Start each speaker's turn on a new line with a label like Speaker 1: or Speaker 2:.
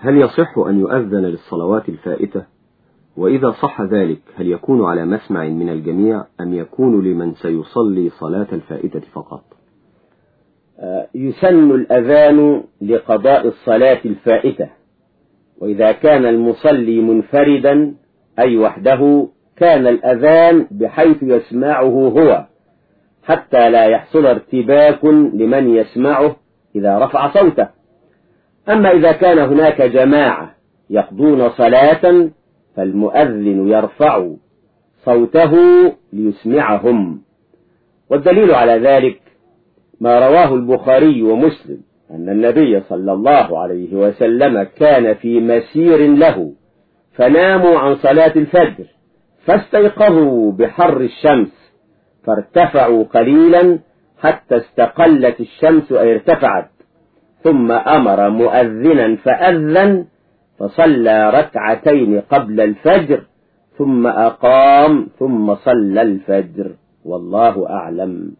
Speaker 1: هل يصح أن يؤذن للصلوات الفائتة؟ وإذا صح ذلك هل يكون على مسمع من الجميع أم يكون لمن سيصلي صلاة الفائتة فقط؟
Speaker 2: يسن الأذان لقضاء الصلاة الفائتة. وإذا كان المصلي منفردا أي وحده كان الأذان بحيث يسمعه هو حتى لا يحصل ارتباك لمن يسمعه إذا رفع صوته. أما إذا كان هناك جماعة يقضون صلاة فالمؤذن يرفع صوته ليسمعهم. والدليل على ذلك ما رواه البخاري ومسلم أن النبي صلى الله عليه وسلم كان في مسير له فناموا عن صلاة الفجر فاستيقظوا بحر الشمس فارتفعوا قليلا حتى استقلت الشمس أي ارتفعت. ثم أمر مؤذنا فأذن فصلى ركعتين قبل الفجر ثم أقام ثم صلى الفجر. والله أعلم.